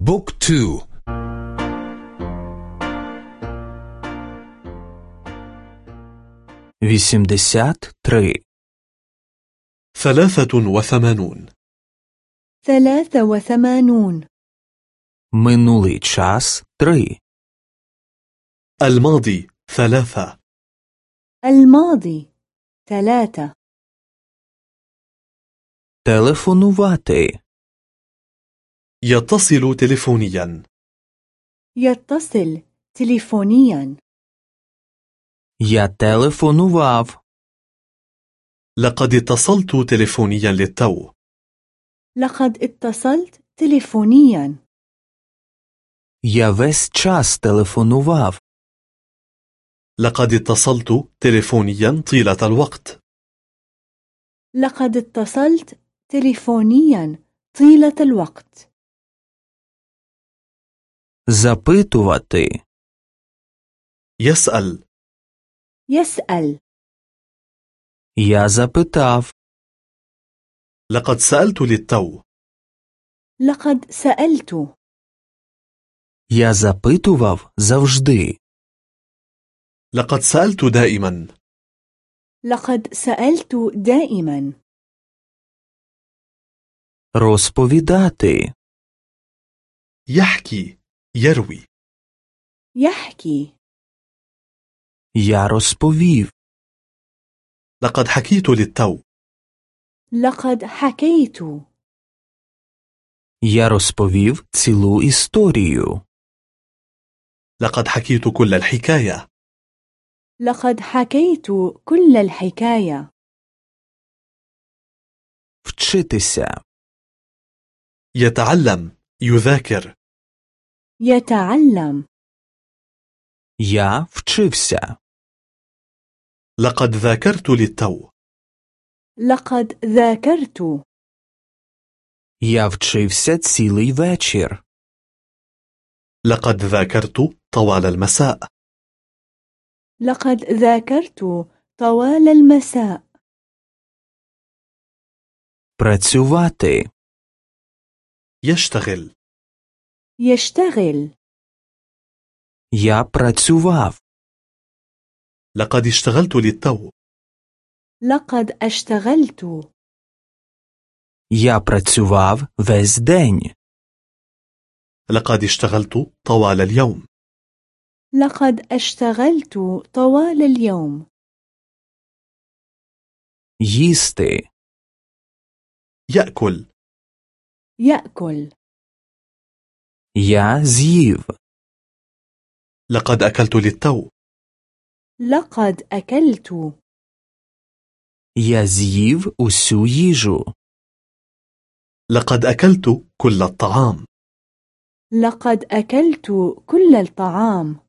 book two. Вісімдесят три ثلاثة وثمانون. ثلاثة وثمانون. Минулий час три الماضي ثلاثة. الماضي ثلاثة. تلفونواتي يتصل تلفونيا يتصل تليفونيا я телефонував لقد اتصلت تلفونيا للتو لقد اتصلت تليفونيا я весь час телефонував لقد اتصلت تلفونيا طيلة الوقت لقد اتصلت تليفونيا طيلة الوقت запитувати يسأل يسأل я запитав لقد سألت للتو لقد سألت я запитував завжди لقد سألت دائما لقد سألت دائما розповідати يحكي يروي يحكي я розповів لقد حكيت للتو لقد حكيت я розповів цілу історію لقد حكيت كل الحكاية لقد حكيت كل الحكاية вчитися يتعلم يذاكر يتعلم я вчився لقد ذاكرت للتو لقد ذاكرت я вчився цілий вечір لقد ذاكرت طوال المساء لقد ذاكرت طوال المساء працювати يشتغل يشتغل я працював لقد اشتغلت للتو لقد اشتغلت я працював весь день لقد اشتغلت طوال اليوم لقد اشتغلت طوال اليوم їсти يأكل يأكل يا زيف. لقد أكلت للتو. لقد أكلت. يا زيف أسويجو لقد أكلت كل الطعام. لقد أكلت كل الطعام.